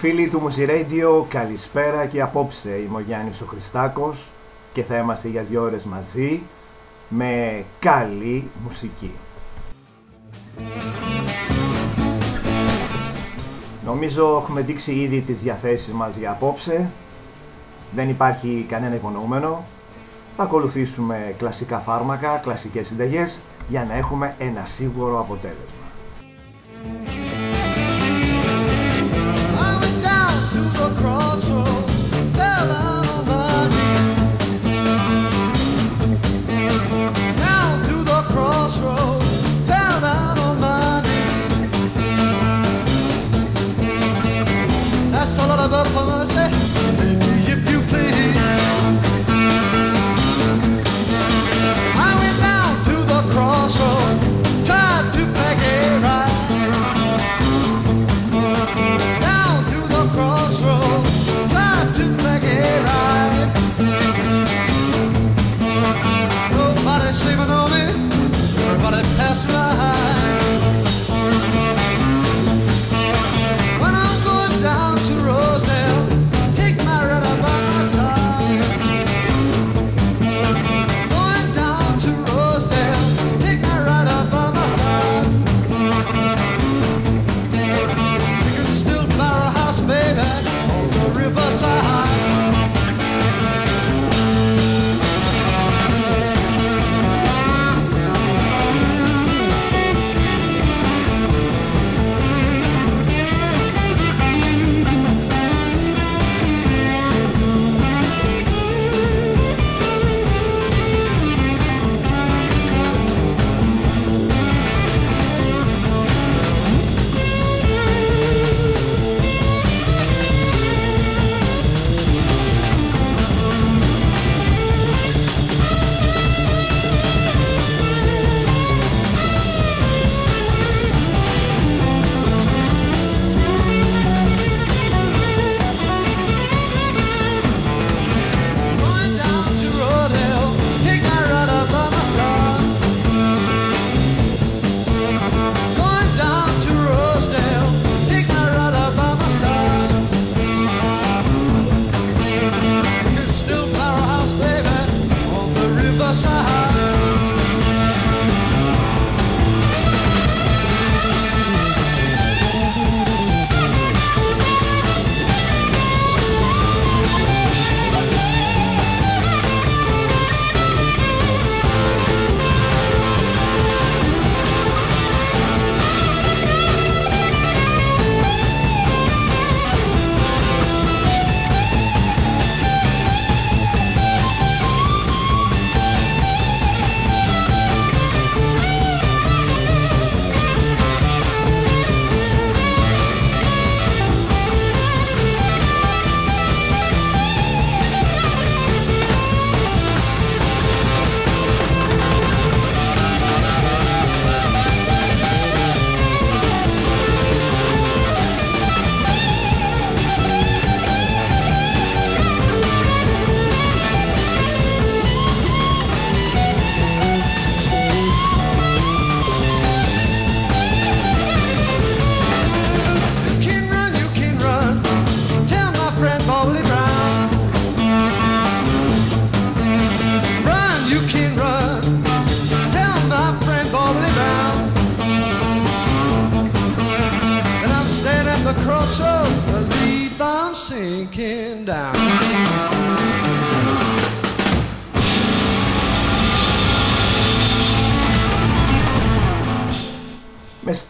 φίλοι του Μουσι Radio, καλησπέρα και απόψε. Είμαι ο Γιάννης ο Χριστάκος και θα είμαστε για δύο ώρες μαζί με καλή μουσική. Νομίζω έχουμε δείξει ήδη τις διαθέσεις μας για απόψε. Δεν υπάρχει κανένα υπονοούμενο. Θα ακολουθήσουμε κλασικά φάρμακα, κλασικές συνταγές για να έχουμε ένα σίγουρο αποτέλεσμα.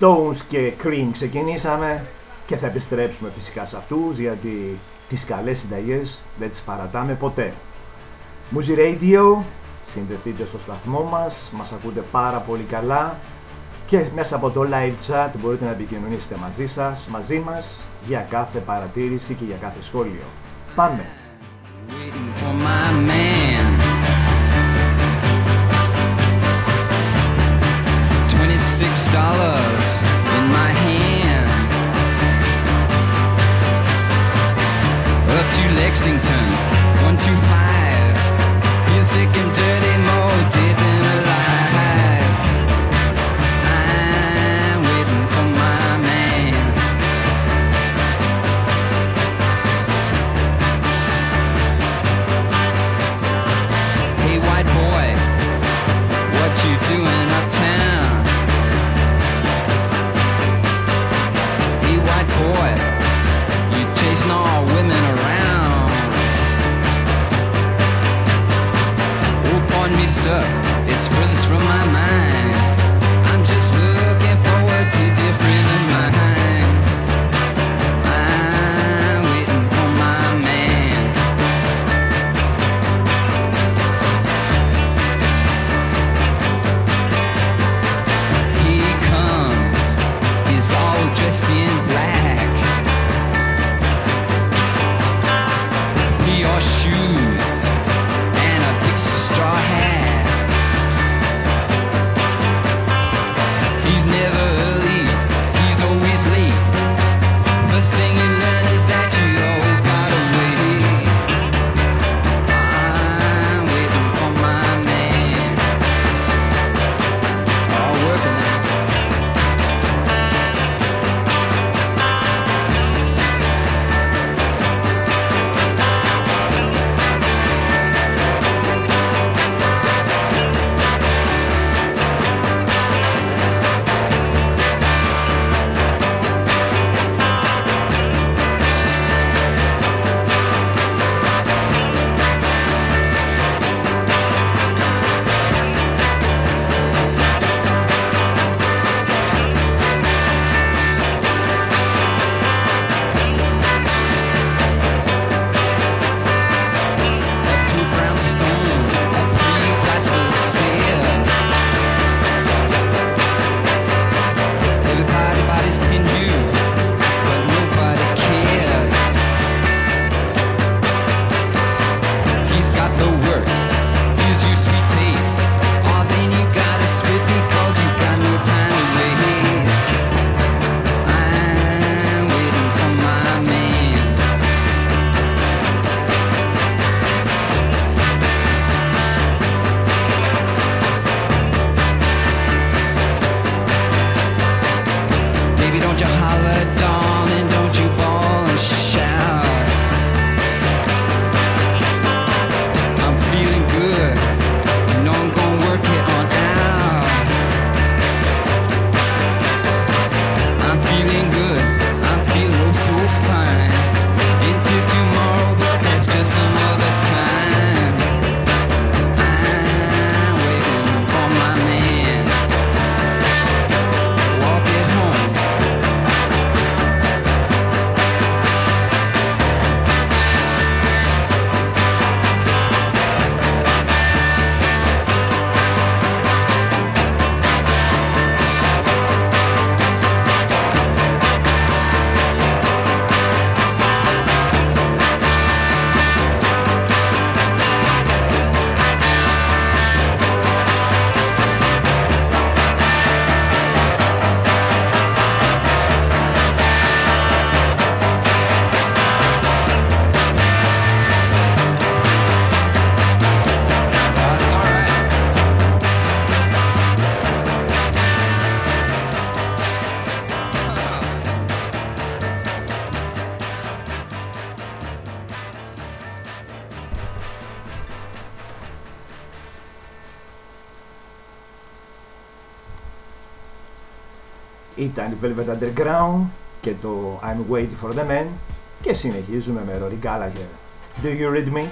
Stones και Cream ξεκινήσαμε και θα επιστρέψουμε φυσικά σε αυτούς γιατί τις καλές συνταγές δεν τις παρατάμε ποτέ. Muzi Radio, συνδεθείτε στο σταθμό μας, μας ακούτε πάρα πολύ καλά και μέσα από το live chat μπορείτε να επικοινωνήσετε μαζί σας, μαζί μας για κάθε παρατήρηση και για κάθε σχόλιο. Πάμε! Blind Velvet Underground και το I'm Waiting for the Man και συνεχίζουμε με Rory Gallagher. Do you read me?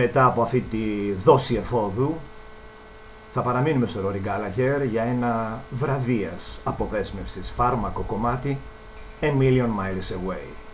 Μετά από αυτή τη δόση εφόδου θα παραμείνουμε στο Rory Gallagher για ένα βραδίας αποδέσμευσης φάρμακο κομμάτι A Million Miles Away.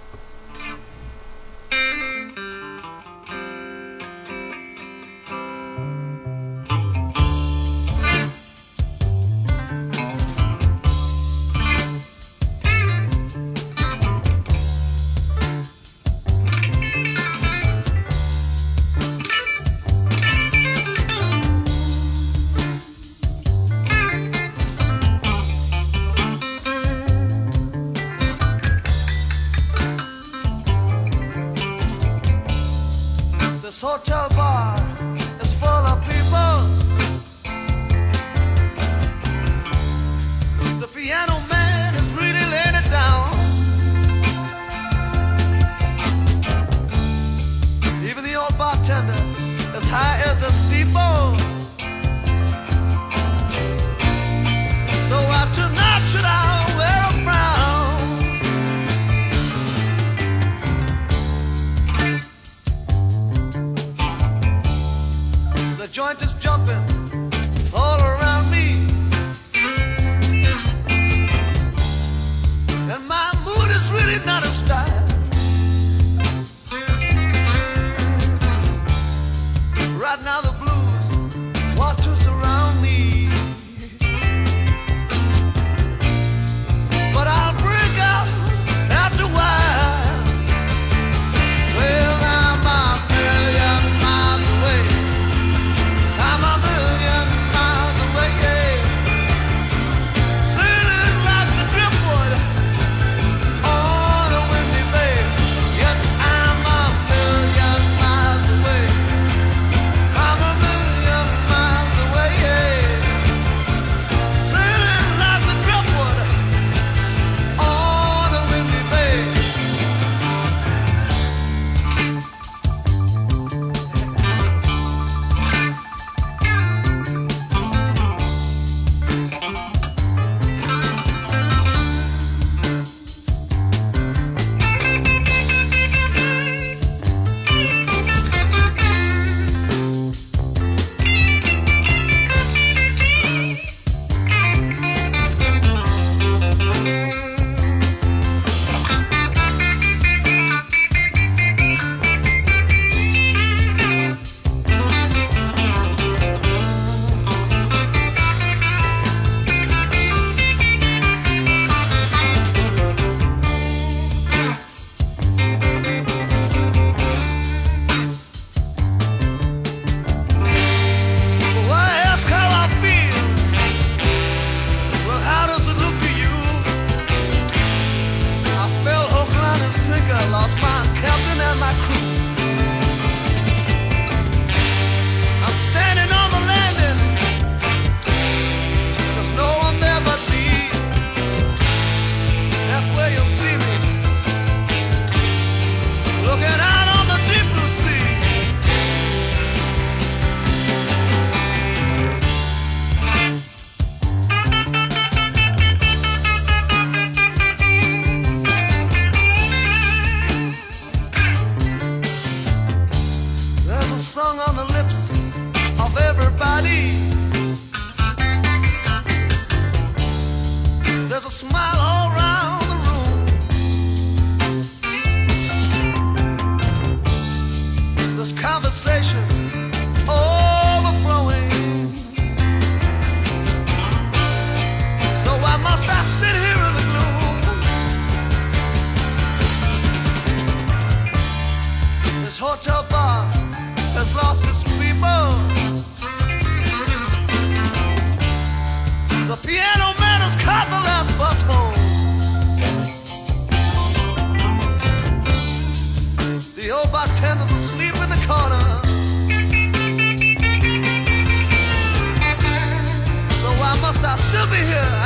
over.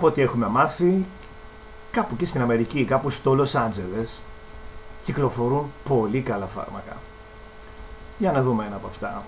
από ό,τι έχουμε μάθει, κάπου και στην Αμερική, κάπου στο Λος Άντζελες, κυκλοφορούν πολύ καλά φάρμακα. Για να δούμε ένα από αυτά.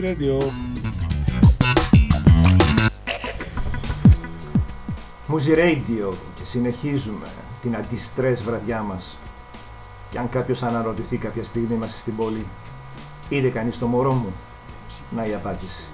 City Radio. Και συνεχίζουμε την αντιστρες βραδιά μας. Και αν κάποιος αναρωτηθεί κάποια στιγμή μας στην πόλη, είδε κανείς το μωρό μου, να η απάντηση.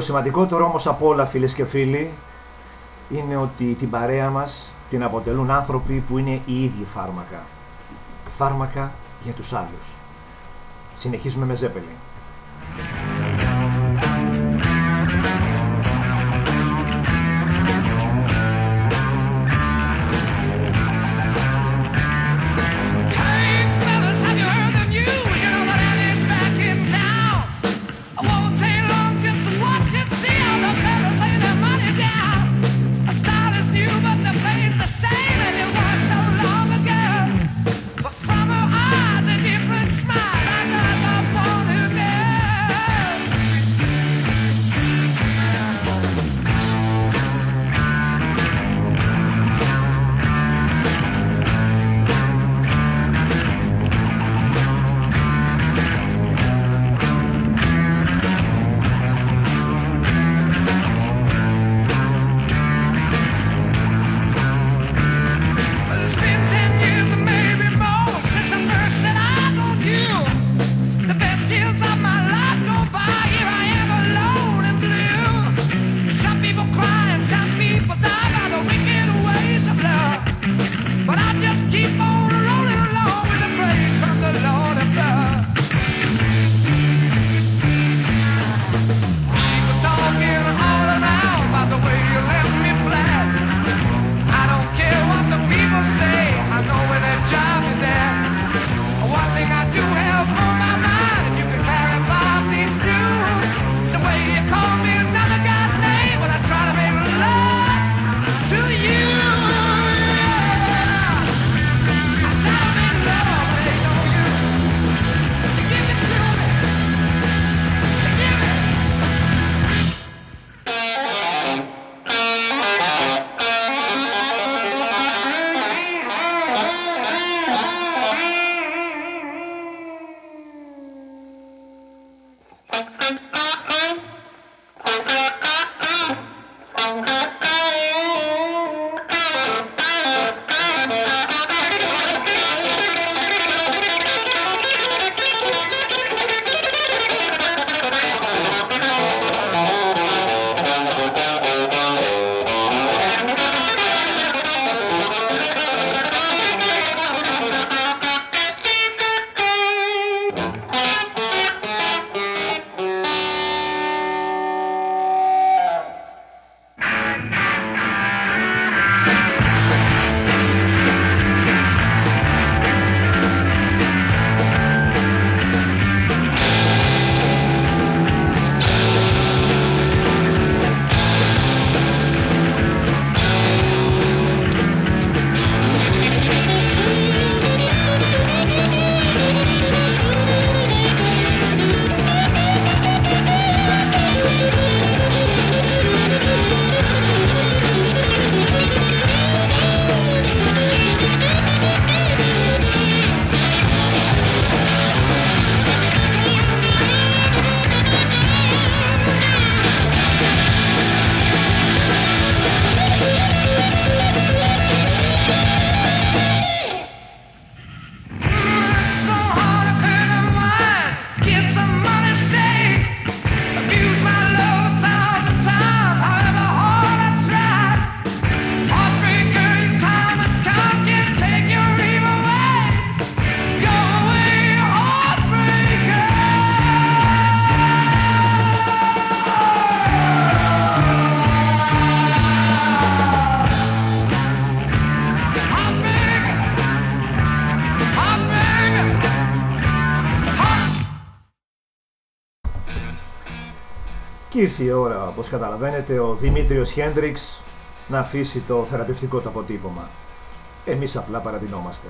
Το σημαντικότερο όμως από όλα φίλες και φίλοι είναι ότι την παρέα μας την αποτελούν άνθρωποι που είναι οι ίδιοι φάρμακα. Φάρμακα για τους άλλους. Συνεχίζουμε με Ζέπελη. η ώρα, όπως καταλαβαίνετε, ο Δημήτριος Χέντριξ να αφήσει το θεραπευτικό του αποτύπωμα. Εμείς απλά παρατηνόμαστε.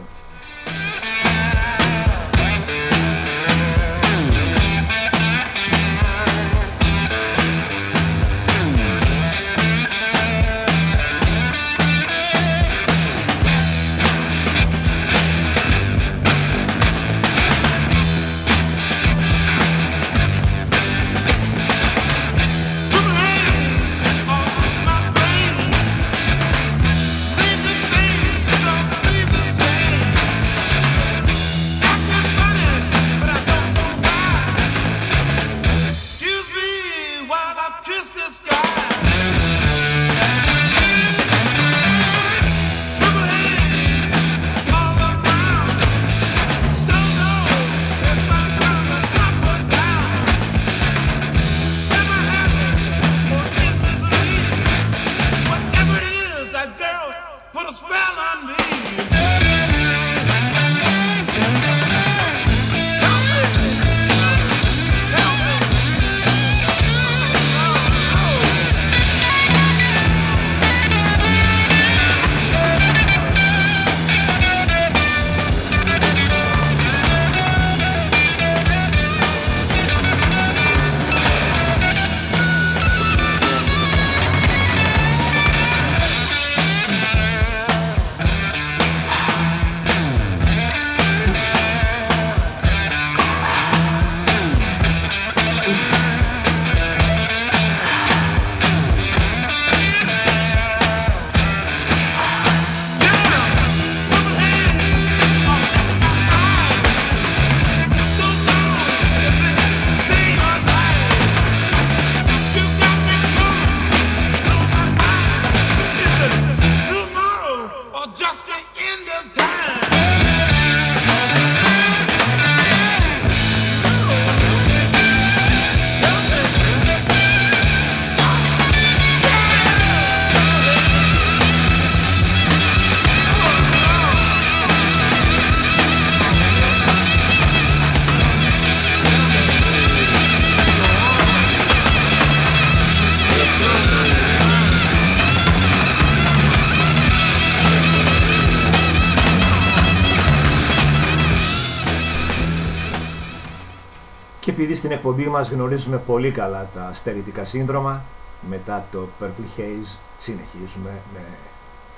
στην εκπομπή μας γνωρίζουμε πολύ καλά τα στερητικά σύνδρομα. Μετά το Purple Haze συνεχίζουμε με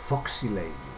Foxy Lady.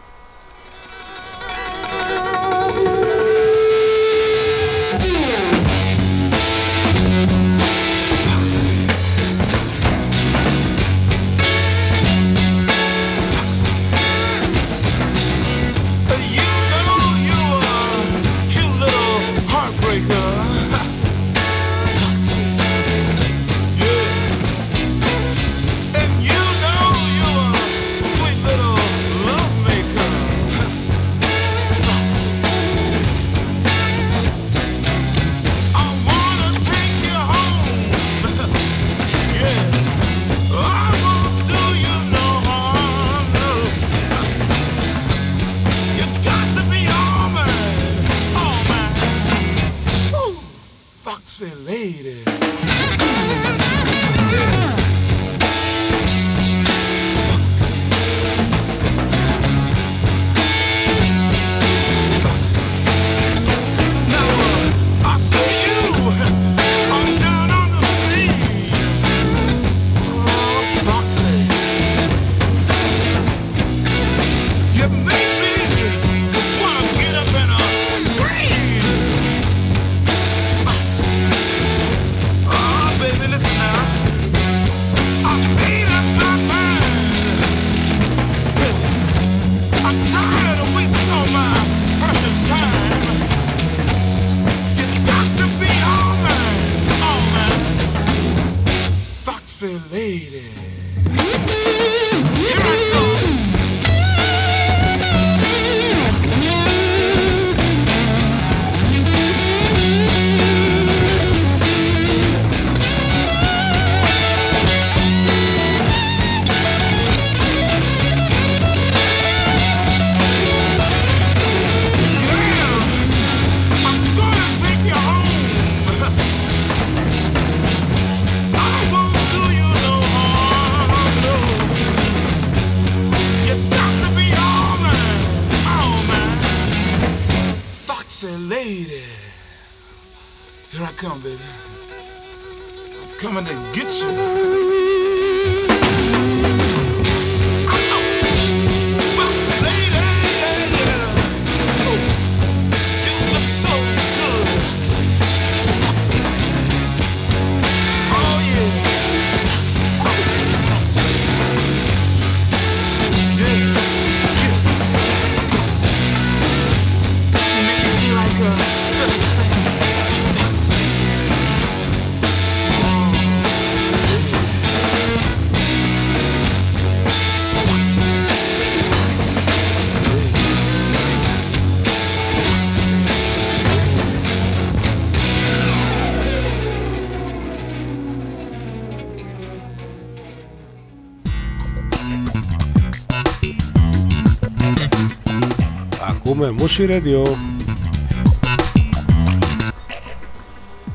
Ακούμε Μούσι Radio.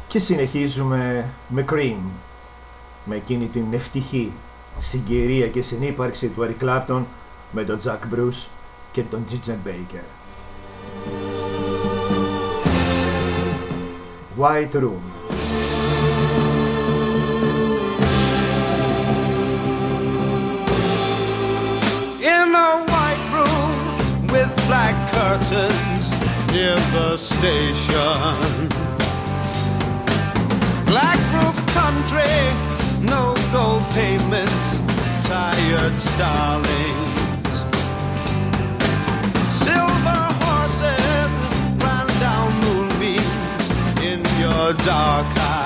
Και συνεχίζουμε με Cream, με εκείνη την ευτυχή συγκυρία και συνύπαρξη του Eric Clapton με τον Jack Bruce και τον Τζιτζέν Baker. White Room black curtains near the station. Black roof country, no gold payments, tired starlings. Silver horses ran down moonbeams in your dark eyes.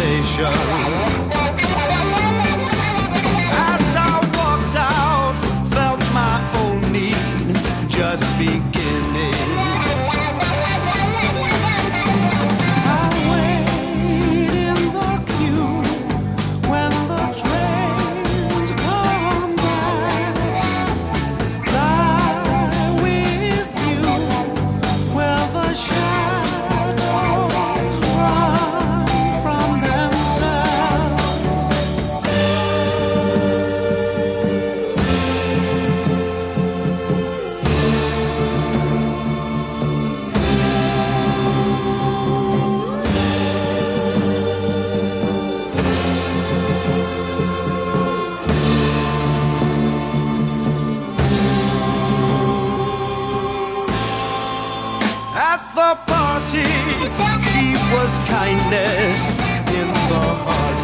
station.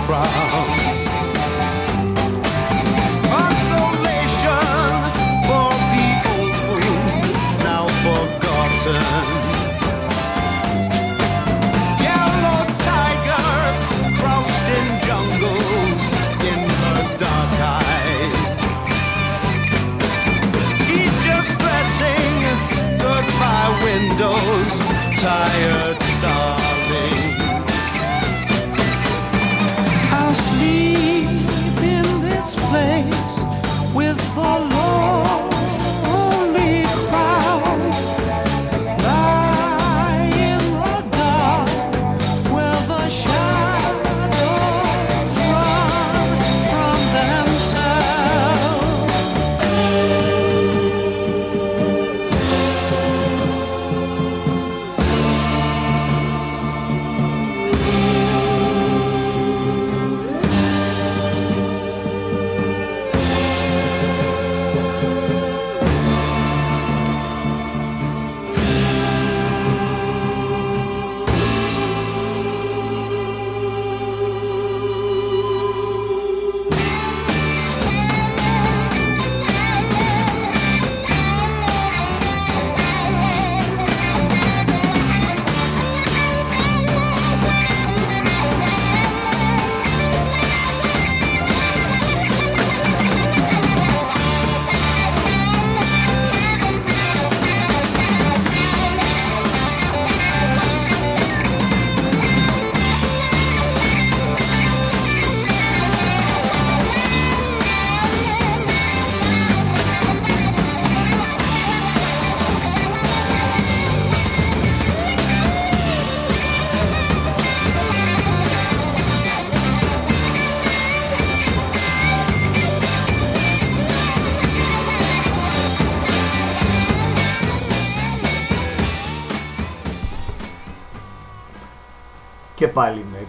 Crown.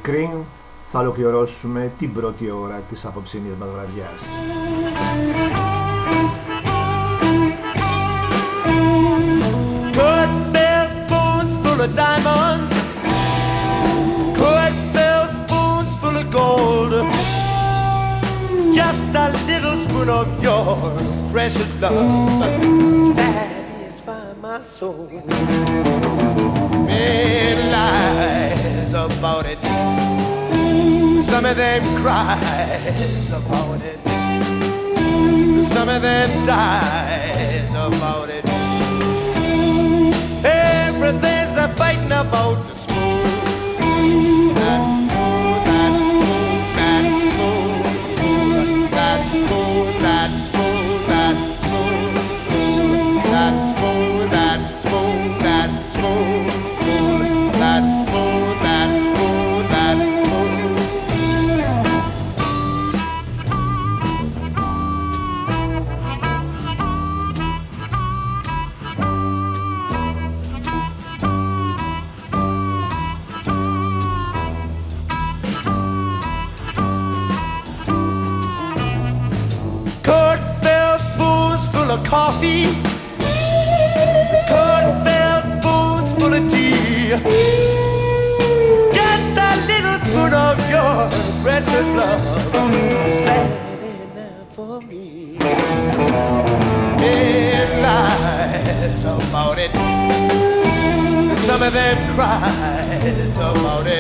Πάλι με Cream θα ολοκληρώσουμε την πρώτη ώρα της απόψινής μας βραδιάς. Could fill spoons full of diamonds. Could fill spoons full of gold. Just a little spoon of your precious love. Satisfy my soul. Many lies about it. Some of them cries about it. Some of them dies about it. Everything's a fighting about surprise about it.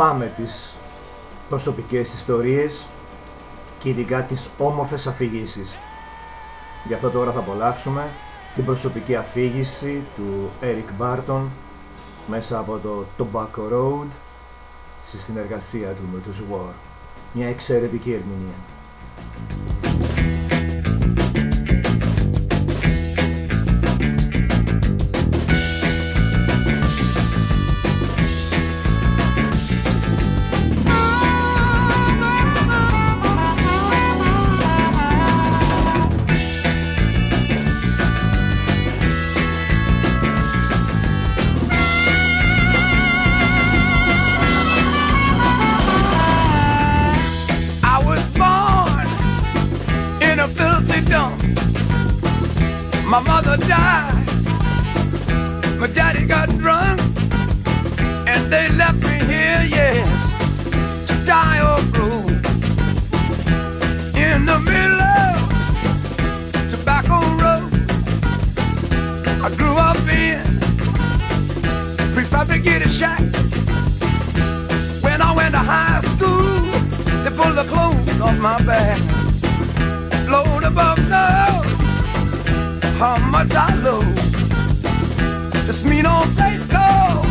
Αγαπάμε τις προσωπικές ιστορίες και ειδικά τις όμορφες αφηγήσεις. Γι' αυτό τώρα θα απολαύσουμε την προσωπική αφήγηση του Eric Barton μέσα από το Tobacco Road στη συνεργασία του με τους War. Μια εξαιρετική ερμηνεία. This mean old place called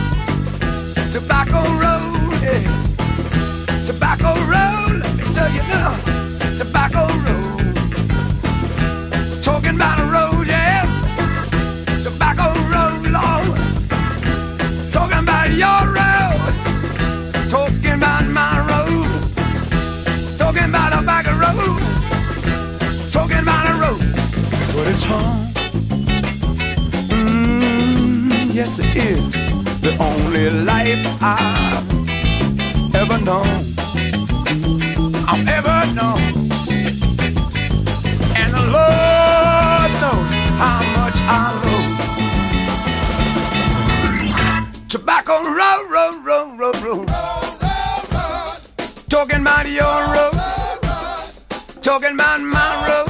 Tobacco Road. Yes. Tobacco Road, let me tell you now, Tobacco Road. Talking about a road, yeah. Tobacco Road, Lord. Talking about your road. Talking about my road. Talking about a back road. Talking about a road. But it's home. Yes, it is. The only life I've ever known. I've ever known. And the Lord knows how much I love. Tobacco road, road, road, road, road. Talking about your road. Talking about my road.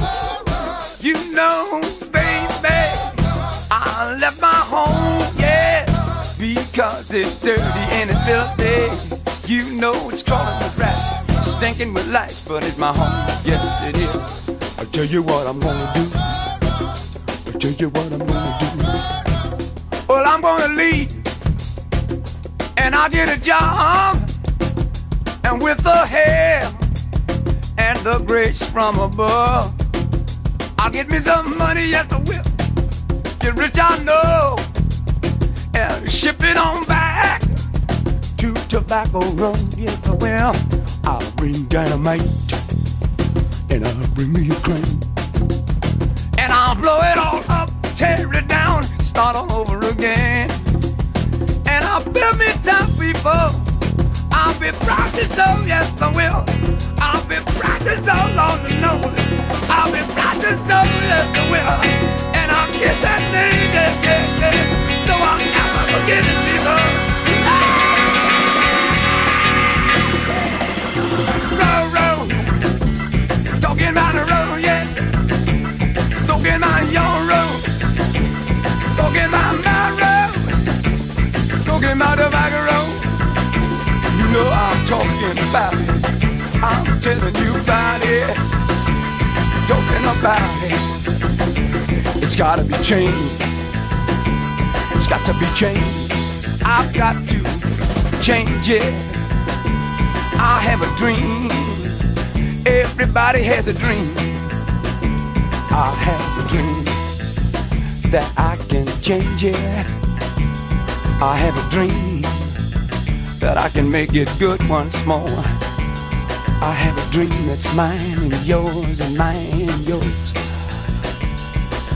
You know, because it's dirty and it's filthy. You know it's crawling with rats, stinking with lice, but it's my home, yes it is. I'll tell you what I'm gonna do. I'll tell you what I'm gonna do. Well, I'm gonna leave, and I'll get a job, and with the help and the grace from above. I'll get me some money, yes I will. Get rich, I know. And ship it on back to Tobacco Road, yes I will. I'll bring dynamite and I'll bring me a crane. And I'll blow it all up, tear it down, start all over again. And I'll build me town people. I'll be practiced, so yes I will. I'll be practiced oh, so long to know it. I'll be practiced so yes I will. And I'll get that name, yes, yes, It's gotta be changed. It's got to be changed. I've got to change it. I have a dream. Everybody has a dream. I have a dream that I can change it. I have a dream that I can make it good once more. I have a dream that's mine and yours and mine and yours.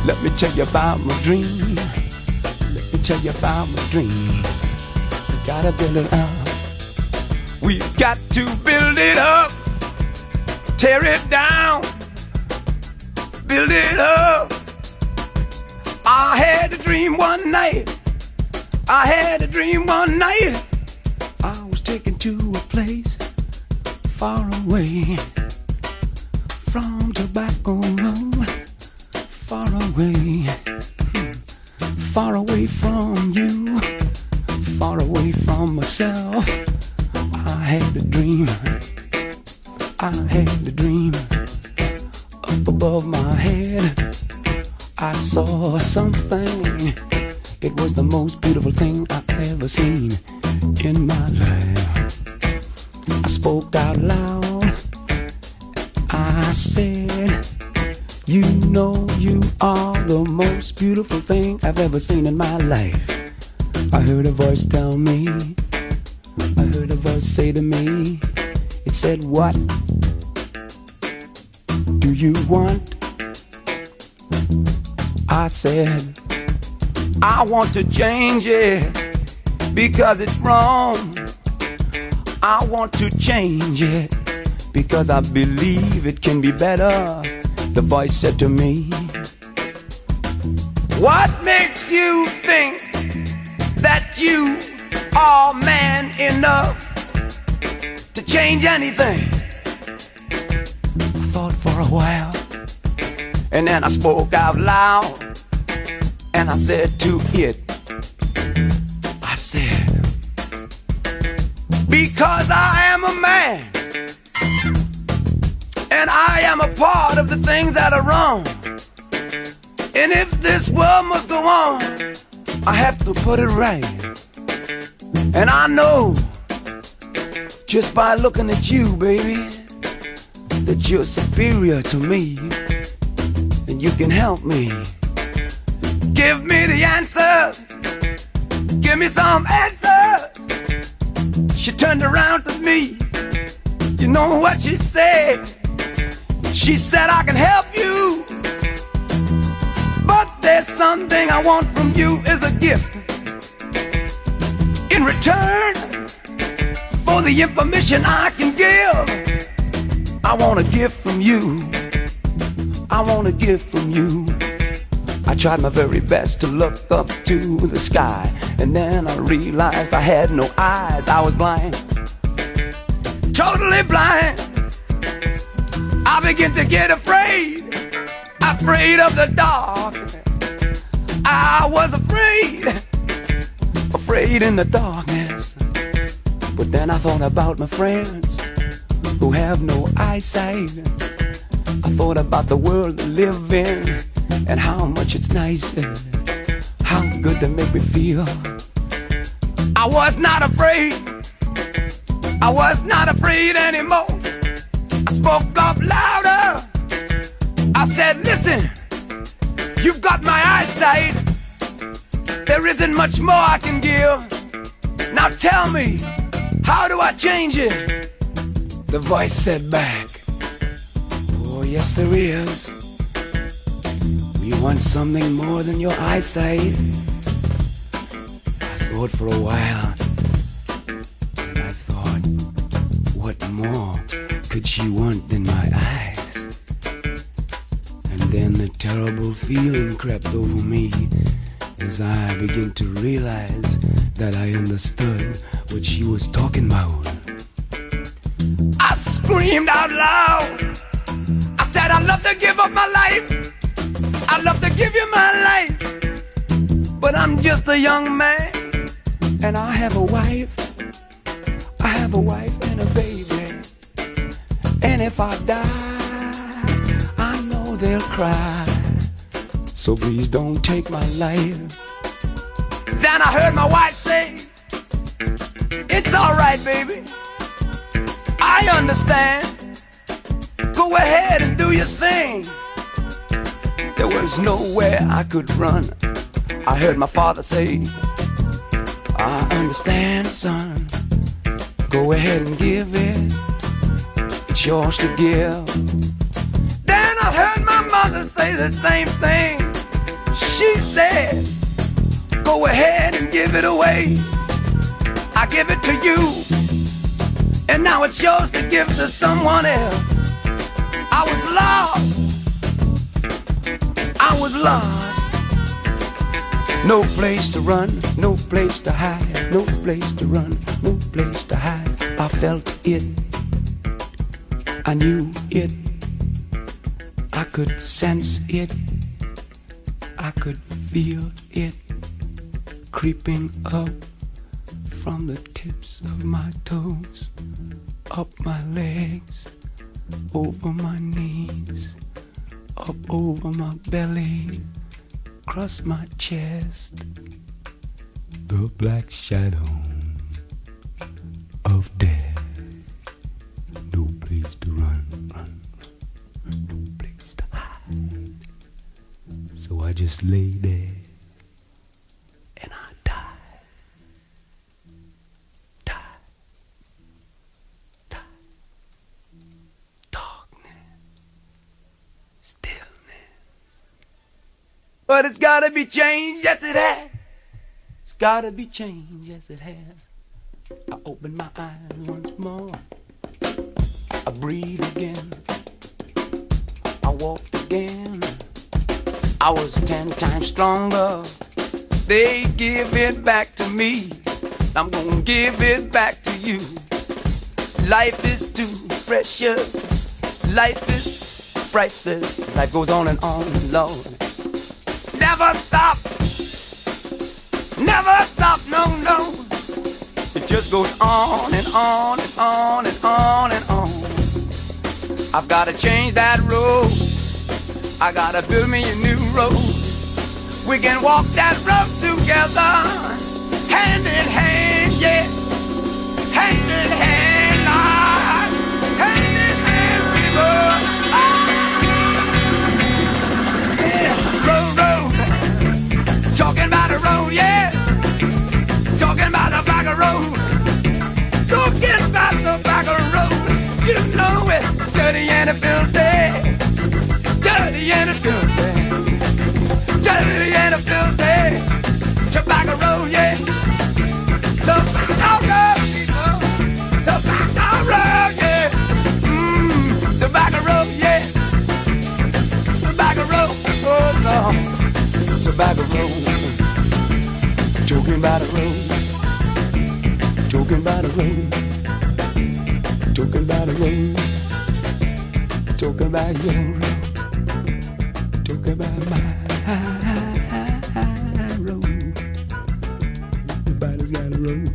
Let me tell you about my dream. Tell you about my dream. I gotta build it up. We've got to build it up. Tear it down. Build it up. I had a dream one night. I had a dream one night. I was taken to a place far away from Tobacco Road. Far away, far away from you, far away from myself, I had a dream. I had a dream. Up above my head, I saw something. It was the most beautiful thing I've ever seen in my life. I spoke out loud. I said, You know you are the most beautiful thing I've ever seen in my life. I heard a voice tell me, I heard a voice say to me, It said, What do you want? I said, I want to change it because it's wrong. I want to change it because I believe it can be better. The voice said to me, What makes you think that you are man enough to change anything? I thought for a while and then I spoke out loud and I said to it, I said, because I am a man and I am a part of the things that are wrong. And if this world must go on, I have to put it right. And I know just by looking at you, baby, that you're superior to me and you can help me. Give me the answers. Give me some answers. She turned around to me. You know what she said? She said, I can help you. But there's something I want from you is a gift. In return for the information I can give, I want a gift from you. I want a gift from you. I tried my very best to look up to the sky, and then I realized I had no eyes. I was blind, totally blind. I begin to get afraid, afraid of the dark. I was afraid, afraid in the darkness. But then I thought about my friends who have no eyesight. I thought about the world they live in and how much it's nice how good they make me feel. I was not afraid. I was not afraid anymore. Spoke up louder. I said, listen, you've got my eyesight. There isn't much more I can give. Now tell me, how do I change it? The voice said back, Oh, yes, there is. We want something more than your eyesight. I thought for a while, what more could she want than my eyes? And then the terrible feeling crept over me as I began to realize that I understood what she was talking about. I screamed out loud. I said, I'd love to give up my life. I'd love to give you my life. But I'm just a young man. And I have a wife. I have a wife and a baby. And if I die, I know they'll cry. So please don't take my life. Then I heard my wife say, It's alright, baby. I understand. Go ahead and do your thing. There was nowhere I could run. I heard my father say, I understand, son. Go ahead and give it. It's yours to give. Then I heard my mother say the same thing. She said, Go ahead and give it away. I give it to you. And now it's yours to give to someone else. I was lost. I was lost. No place to run, no place to hide, no place to run, no place to hide. I felt it. I knew it. I could sense it. I could feel it creeping up from the tips of my toes, up my legs, over my knees, up over my belly, across my chest. The black shadow just lay there and I die. Die. Die. Darkness. Stillness. But it's gotta be changed, yes it has. It's gotta be changed, yes it has. I open my eyes once more. I breathe again. I walk again. I was ten times stronger. They give it back to me. I'm gonna give it back to you. Life is too precious. Life is priceless. Life goes on and on, and on. Never stop. Never stop, no, no. It just goes on and on and on and on and on. I've gotta change that road. I gotta build me a new road. We can walk that road together, hand in hand, yeah. Hand in hand, ah. hand in hand, we go. Ah. Yeah. Road, road, talking about a road, yeah. Talking about a back road. Talking about the back road. You know it, dirty and filthy. No. Tobacco road. Talking about a road. Talking about a road. Talking about a road. Talking about your road. Talking about my road. Everybody's got a road.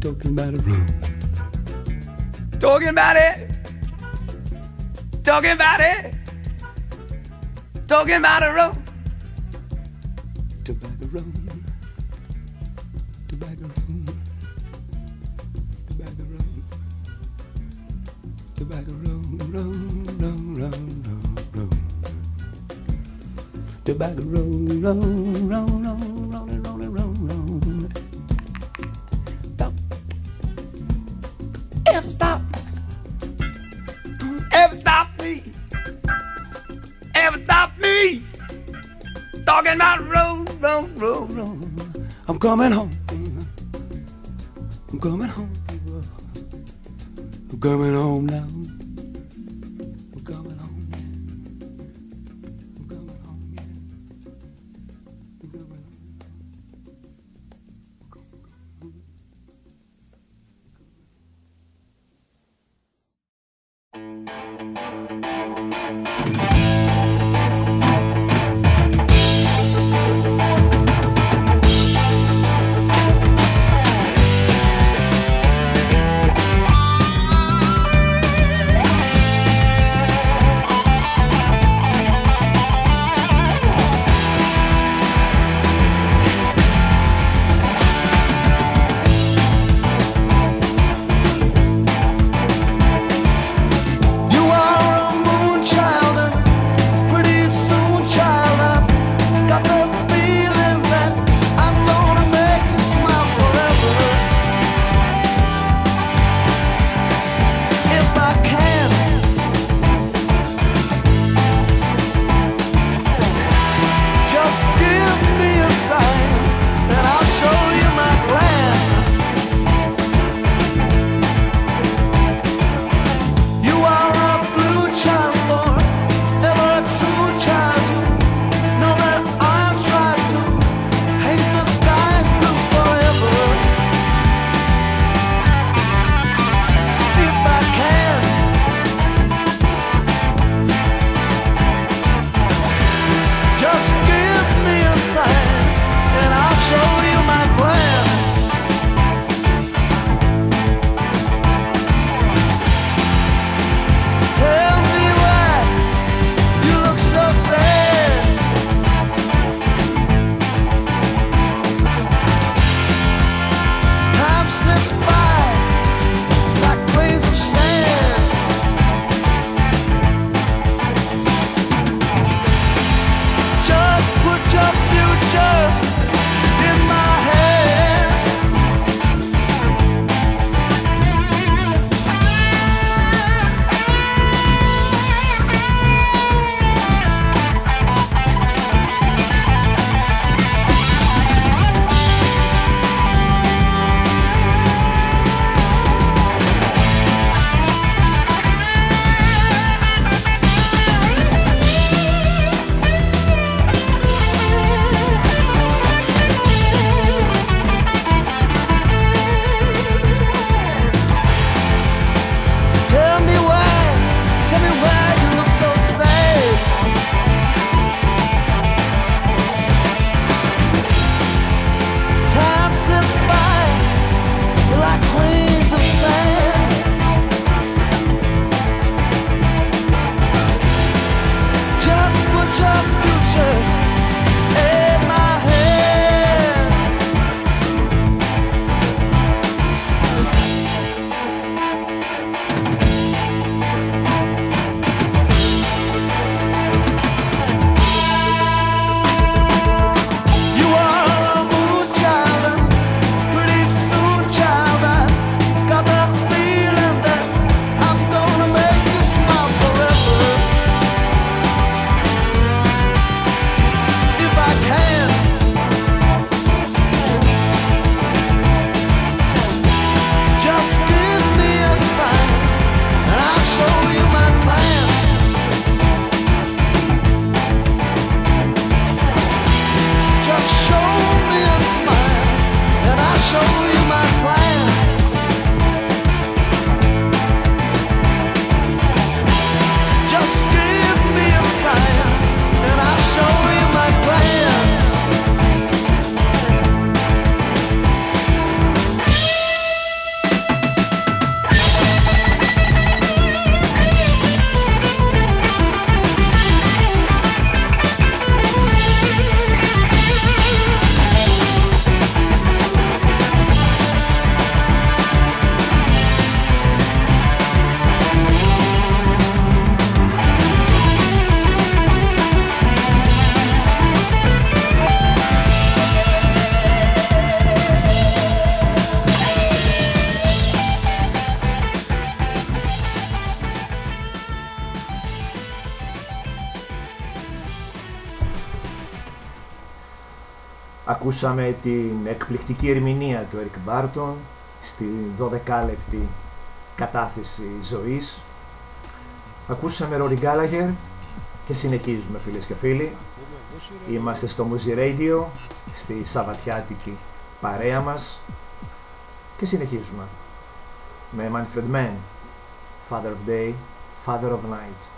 Talking about a road. Talking about it. Talking about it. Talking about a road. Tobacco road, road, road, road, road, road, road, road. Stop. Ever stop? Don't ever stop me. Ever stop me? Talking road, road, road, road. I'm coming home. I'm coming home. I'm coming home Ακούσαμε την εκπληκτική ερμηνεία του Eric Μπάρτον στη 12λεπτη κατάθεση ζωής. Ακούσαμε Rory Gallagher και συνεχίζουμε φίλες και φίλοι. Είμαστε στο Muzi Radio, στη Σαββατιάτικη παρέα μας και συνεχίζουμε με Manfred Mann, Father of Day, Father of Night.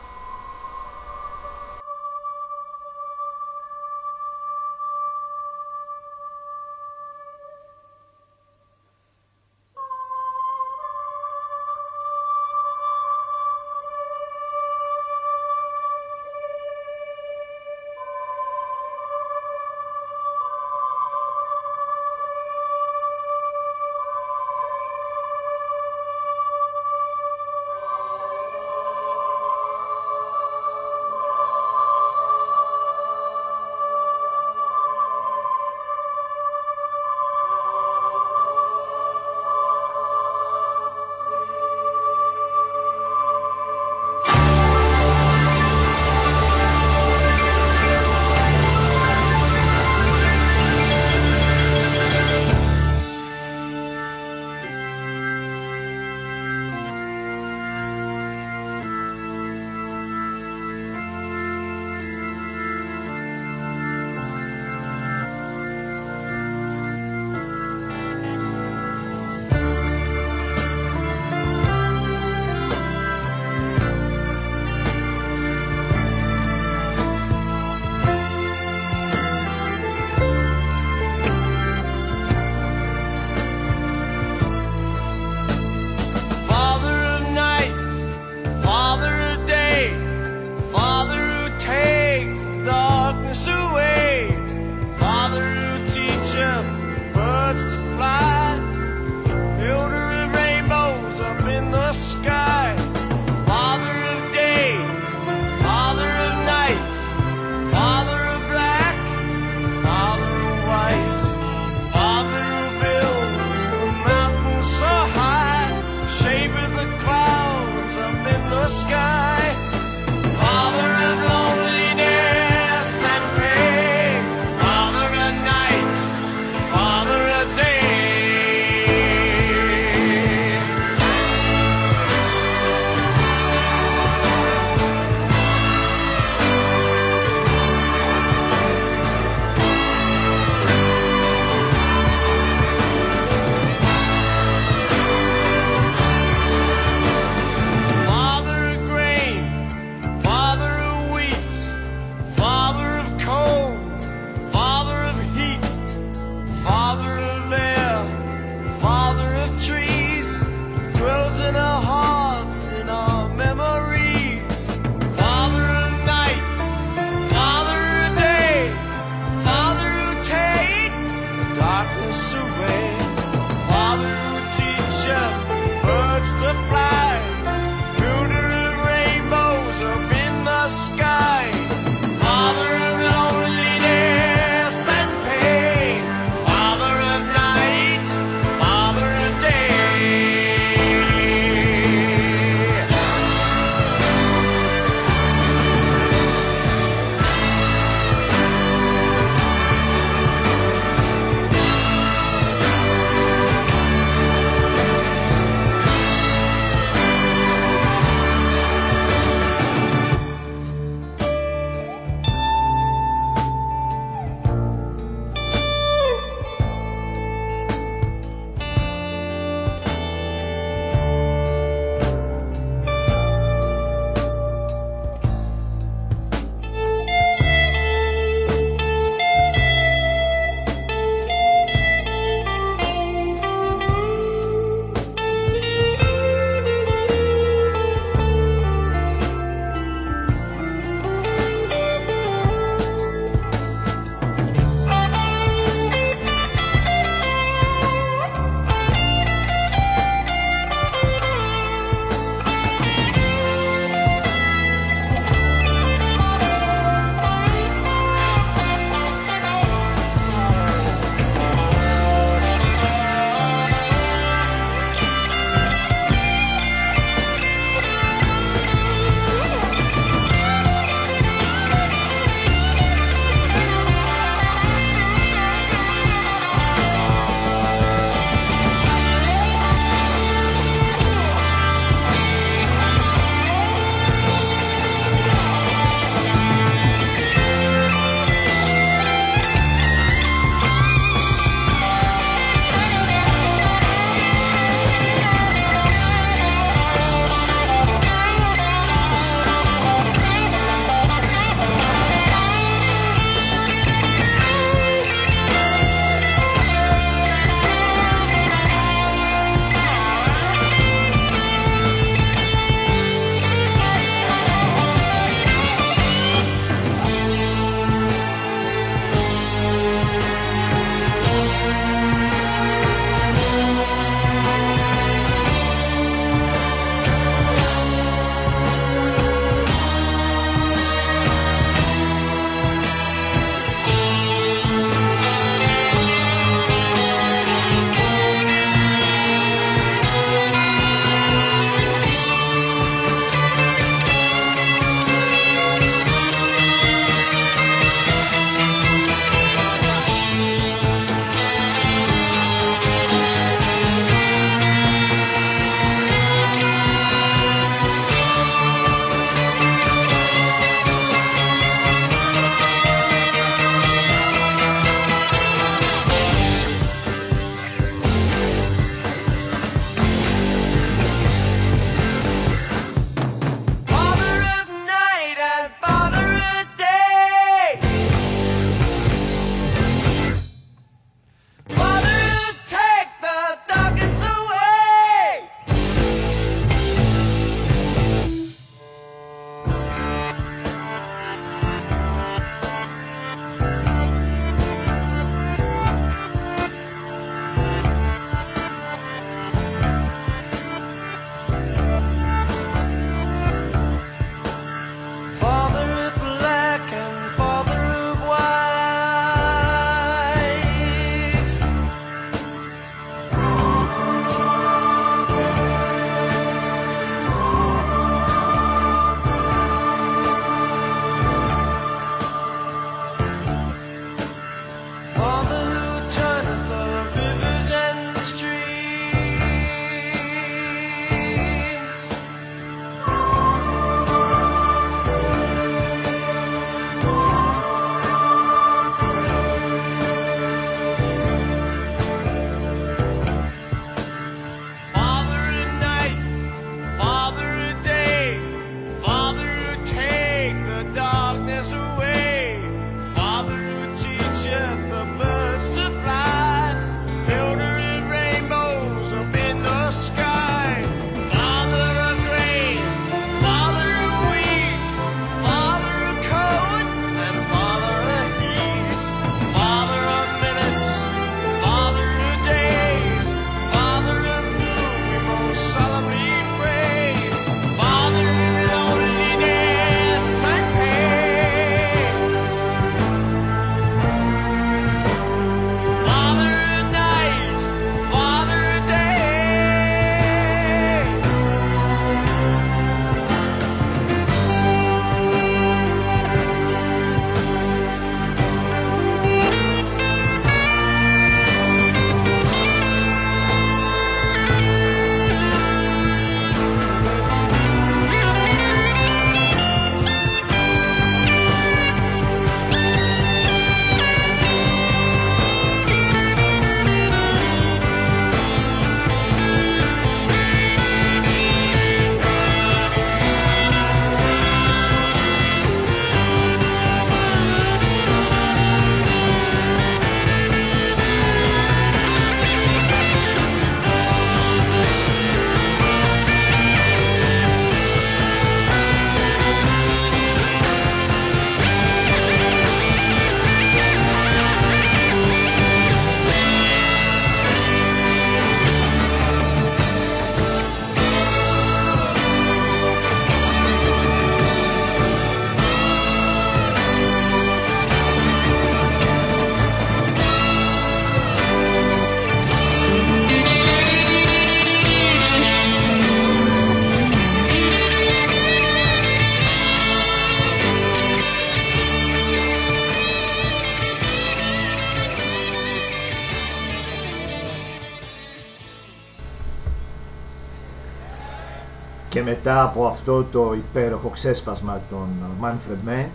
Μετά από αυτό το υπέροχο ξέσπασμα των Manfred Mann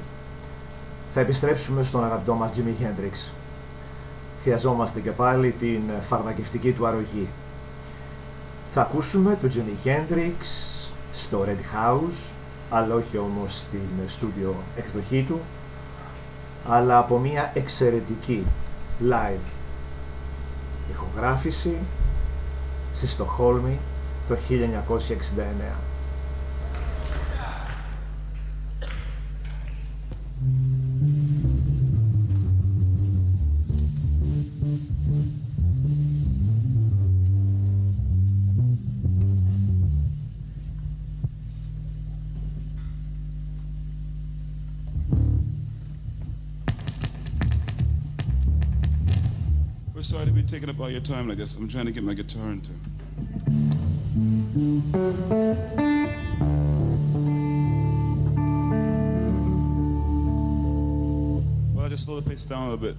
θα επιστρέψουμε στον αγαπητό μας Jimi Hendrix. Χρειαζόμαστε και πάλι την φαρμακευτική του αρρωγή. Θα ακούσουμε τον Jimi Hendrix στο Red House, αλλά όχι όμως στην στούντιο εκδοχή του, αλλά από μια εξαιρετική live ηχογράφηση στη Στοχόλμη το 1969. Sorry to be taking up all your time like this. I'm trying to get my guitar into. Well, I just slow the pace down a little bit.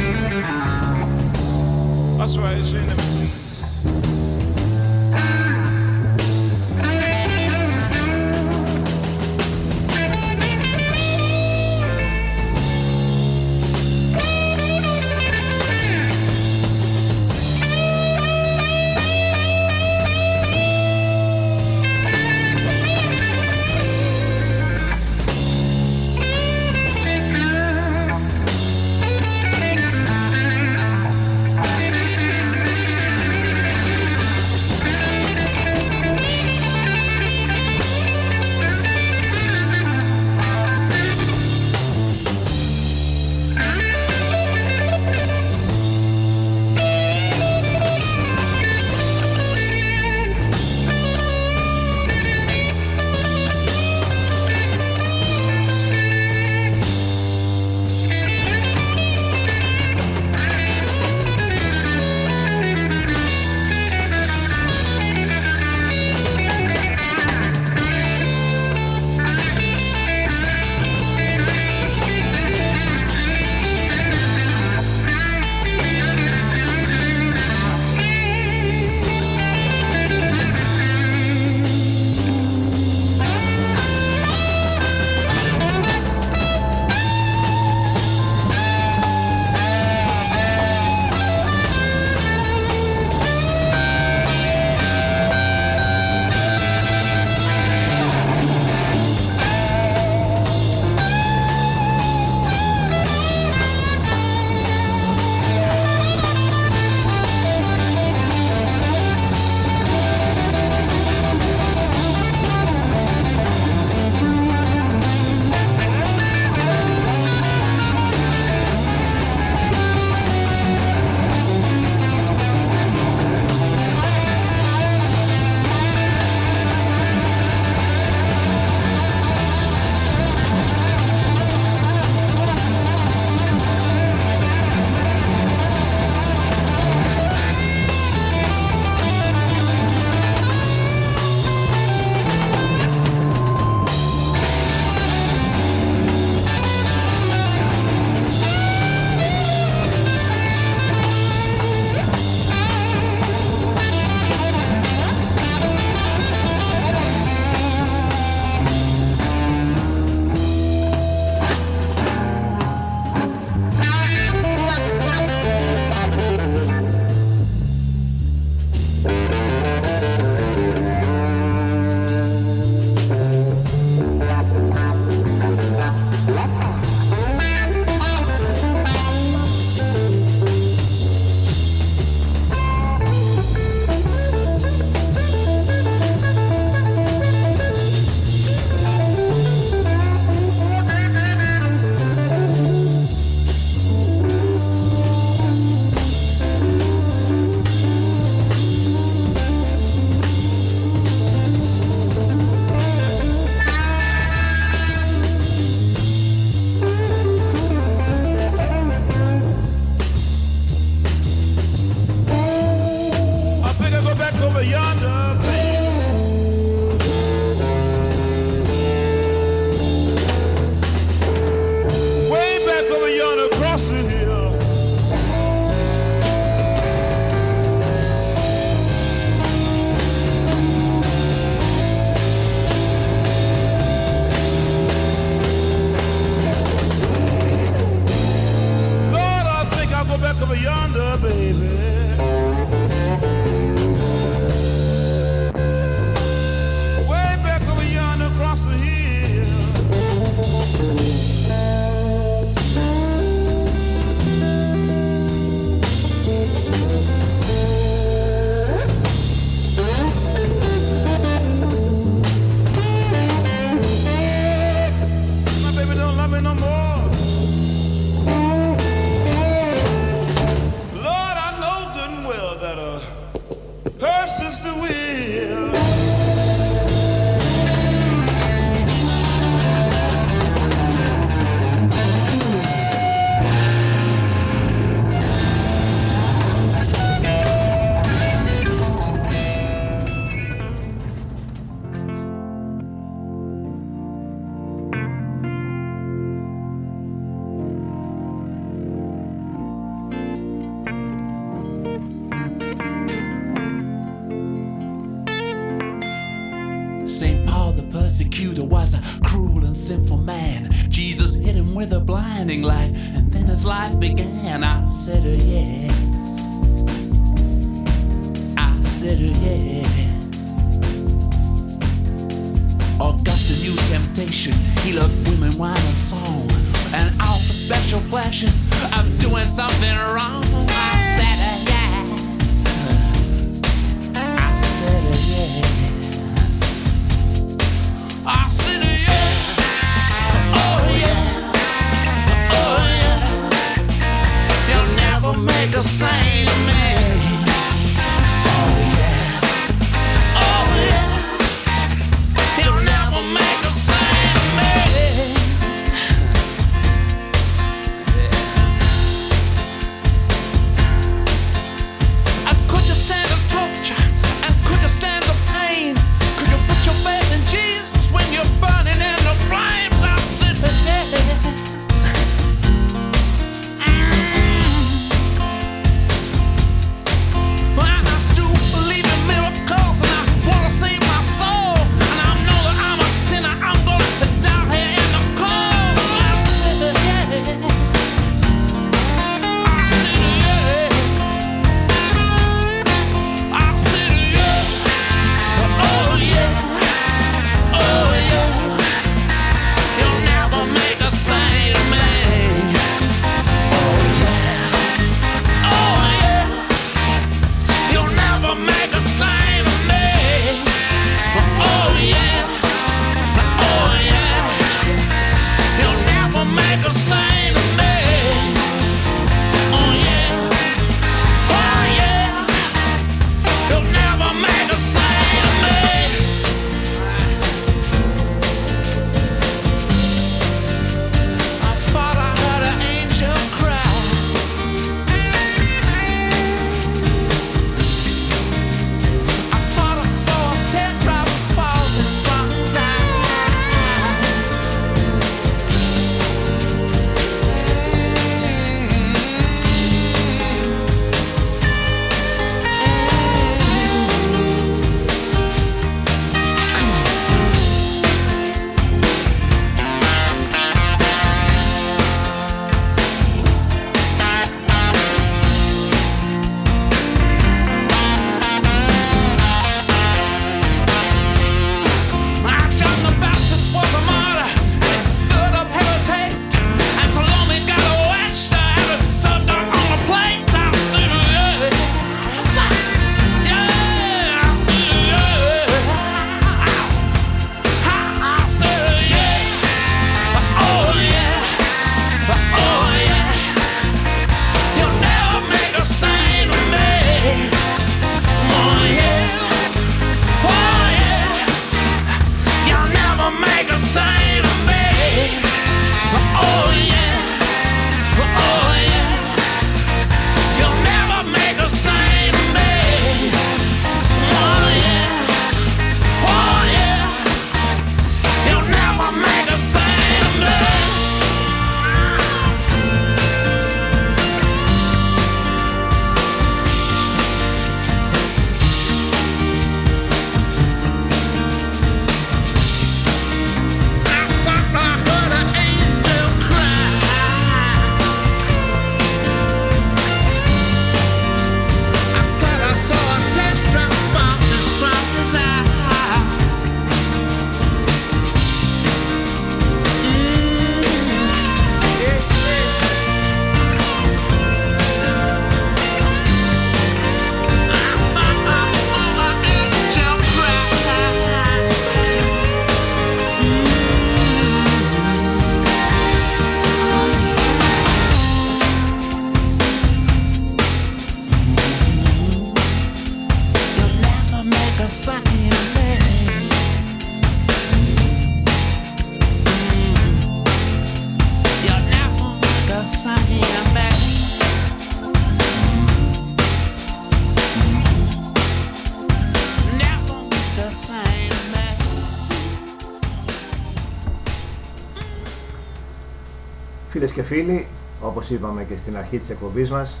φίλοι, όπως είπαμε και στην αρχή της εκπομπής μας,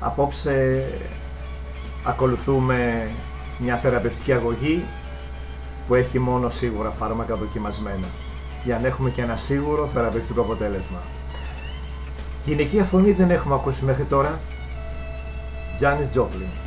απόψε ακολουθούμε μια θεραπευτική αγωγή που έχει μόνο σίγουρα φάρμακα δοκιμασμένα, για να έχουμε και ένα σίγουρο θεραπευτικό αποτέλεσμα. Γυναικεία φωνή δεν έχουμε ακούσει μέχρι τώρα. Janis Joplin.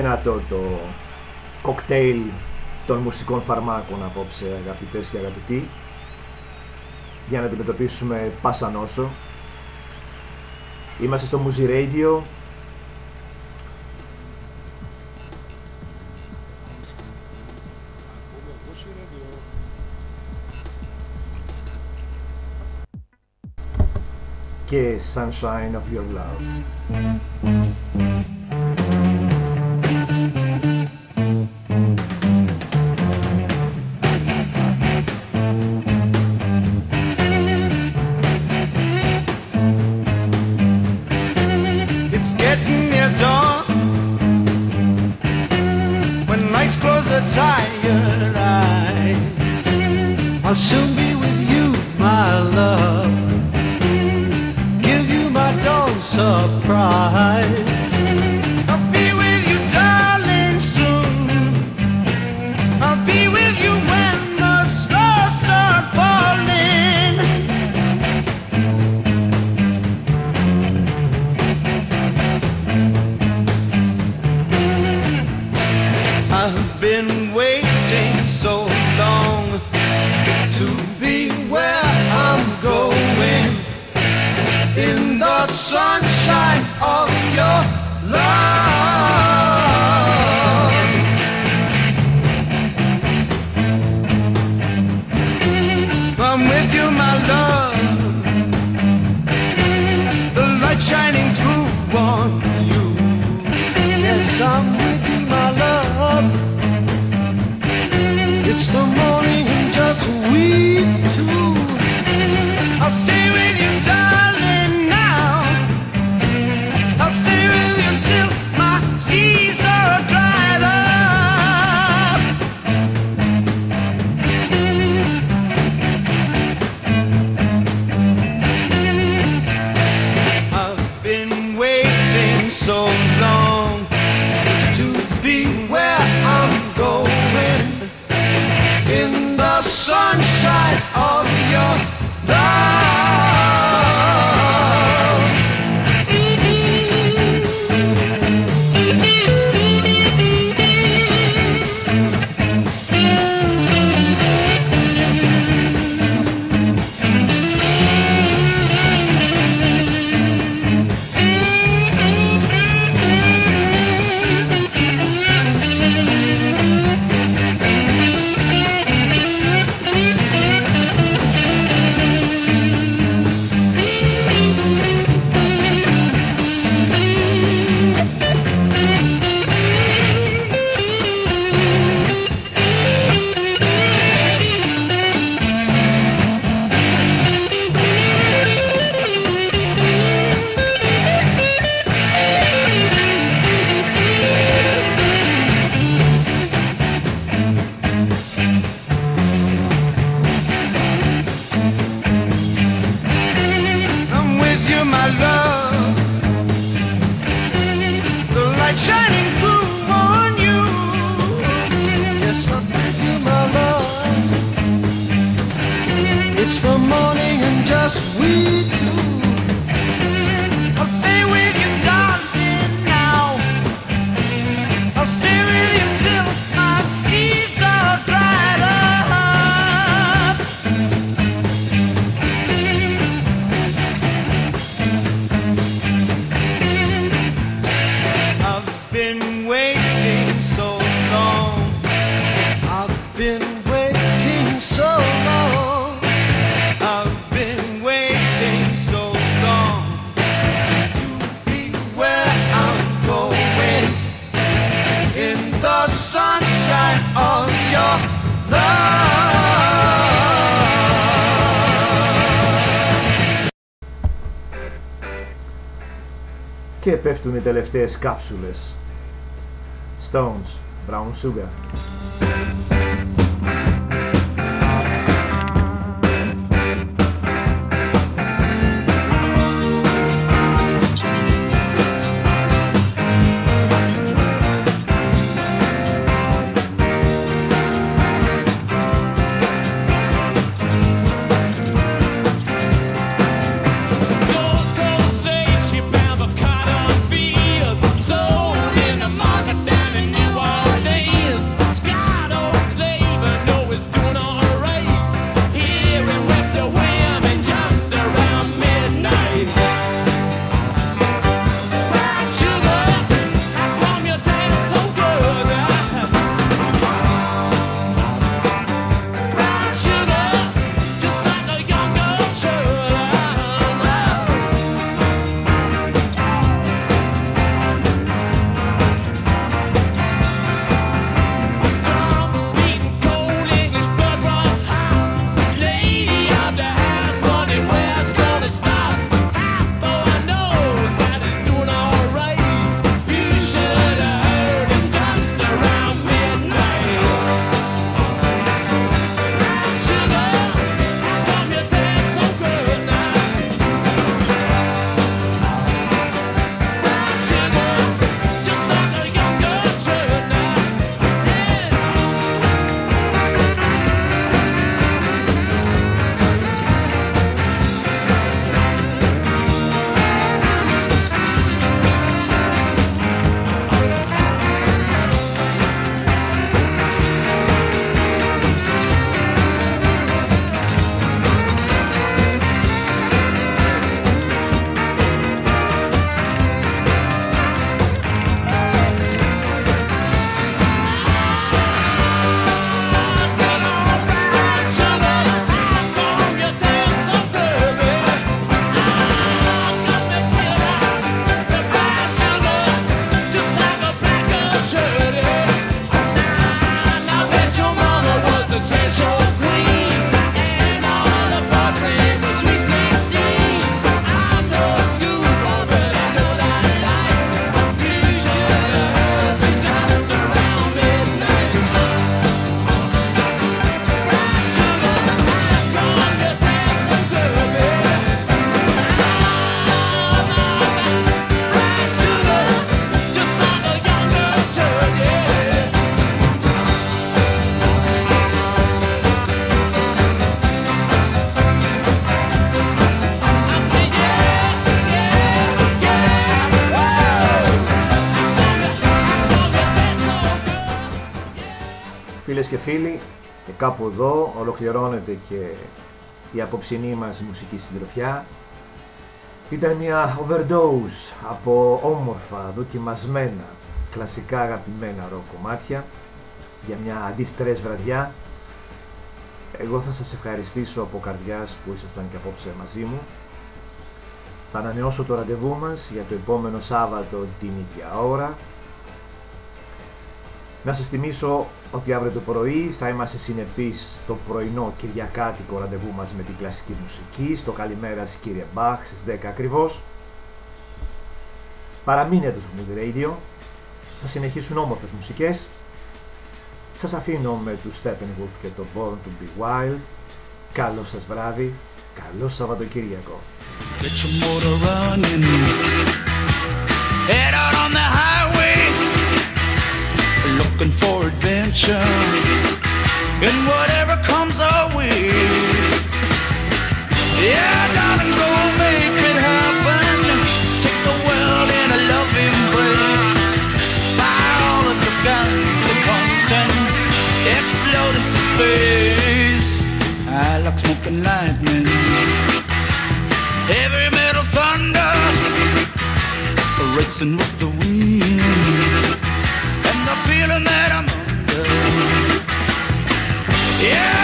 δυνατό το κοκτέιλ των μουσικών φαρμάκων απόψε αγαπητές και αγαπητοί για να αντιμετωπίσουμε πάσα νόσο. Είμαστε στο Muzi Radio και Sunshine of Your Love. surprise. οι τελευταίες κάψουλες. Stones, Brown Sugar. Φίλοι, και κάπου εδώ ολοκληρώνεται και η απόψινή μας μουσική συντροφιά. Ήταν μια overdose από όμορφα, δοκιμασμένα, κλασικά αγαπημένα ροκ κομμάτια για μια αντιστρες βραδιά. Εγώ θα σας ευχαριστήσω από καρδιάς που ήσασταν και απόψε μαζί μου. Θα ανανεώσω το ραντεβού μας για το επόμενο Σάββατο την ίδια ώρα. Να σας θυμίσω ότι αύριο το πρωί θα είμαστε συνεπείς στο πρωινό κυριακάτικο ραντεβού μας με την κλασική μουσική, στο Καλημέρα σας, κύριε Μπαχ στις 10 ακριβώς. Παραμείνετε στο Mood Radio, θα συνεχίσουν όμορφες μουσικές. Σας αφήνω με τους Steppenwolf και το Born to be Wild. Καλό σας βράδυ, καλό Σαββατοκύριακο. Get your motor running. Head out on the highway. Looking for adventure. And whatever comes our way. Yeah, darling, go make it happen. Take the world in a love embrace. Fire all of your guns at once and explode into space. I like smoking lightning heavy metal thunder racing with the wind Yeah,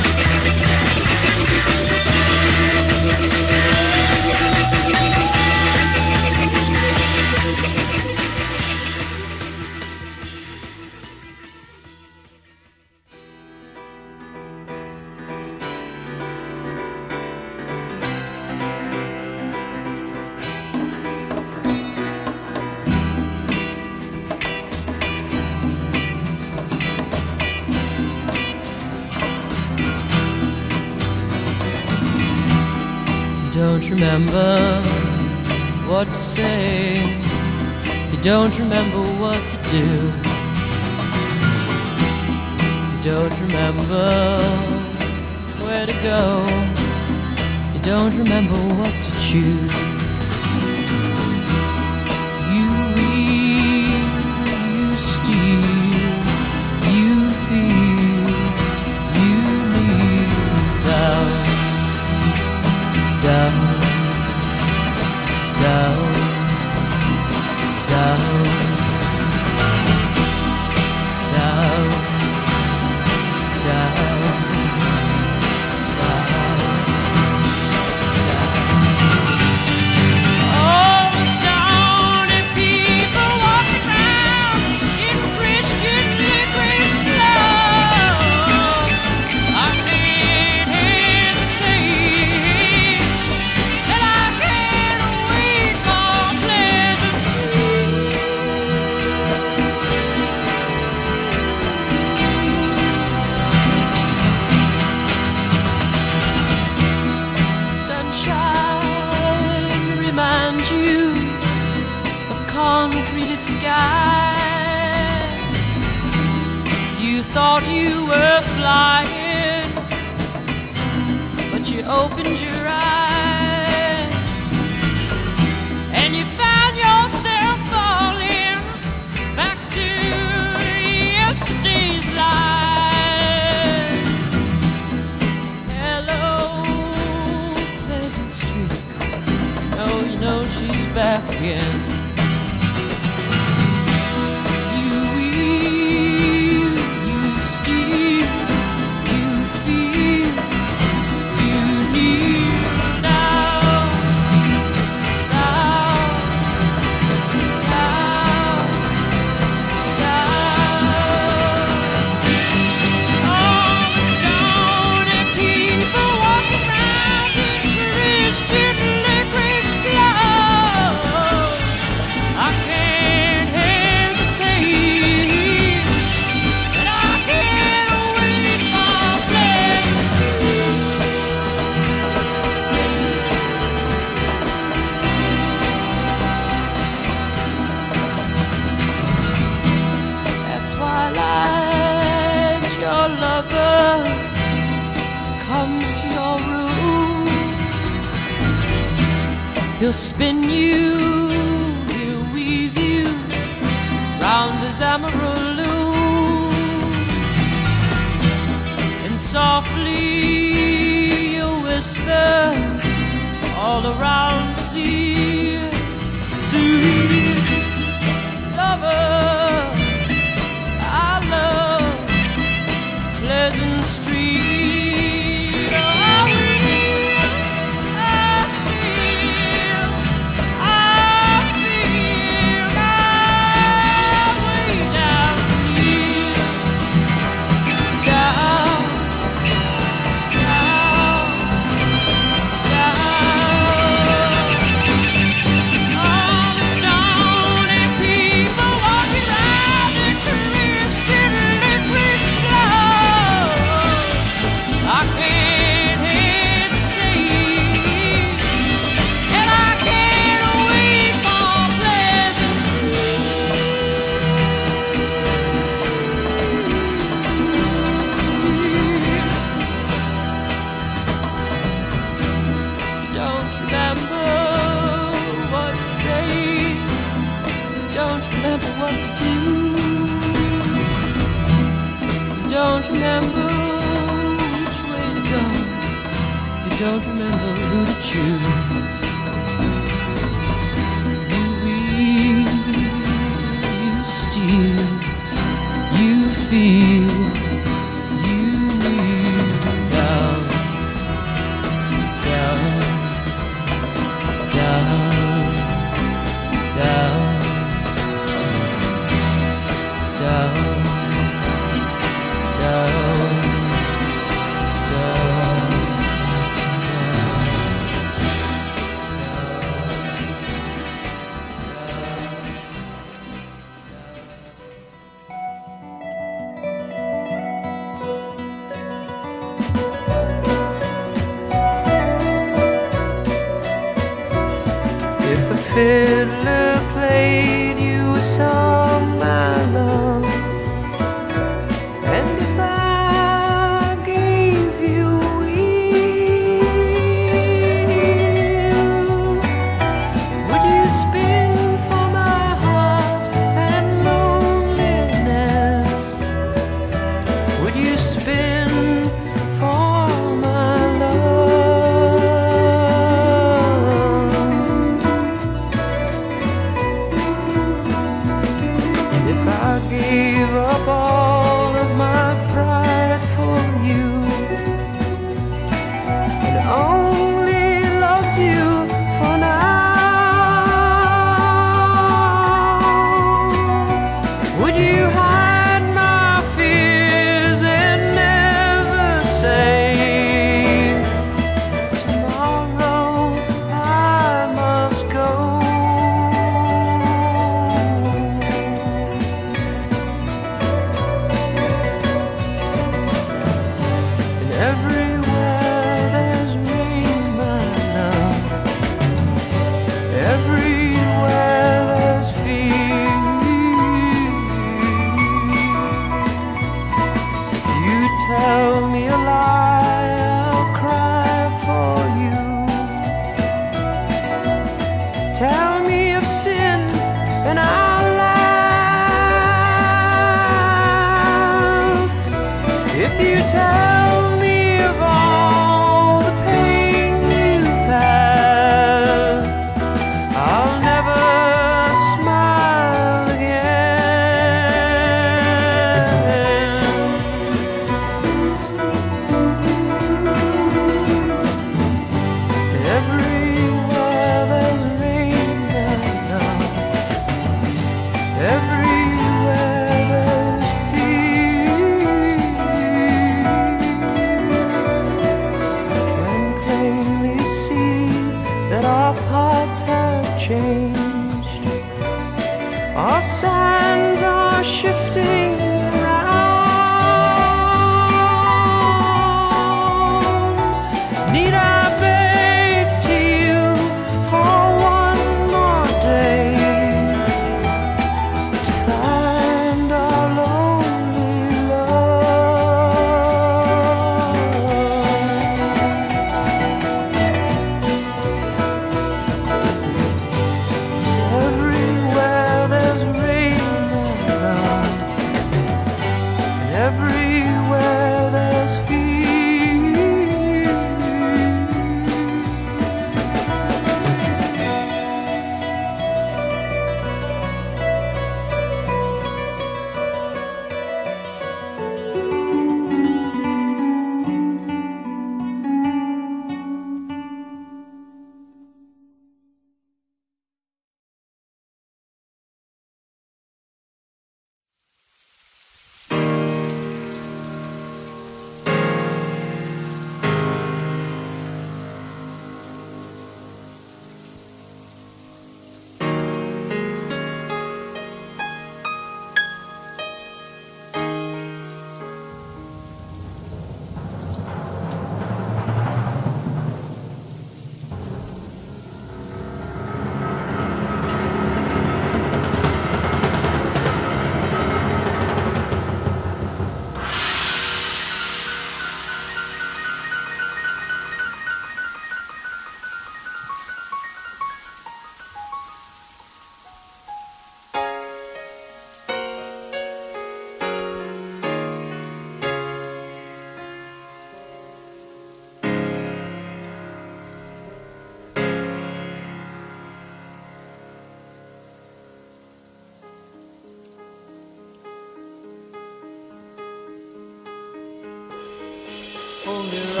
Only